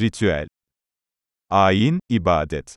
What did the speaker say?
ritüel, ayin, ibadet.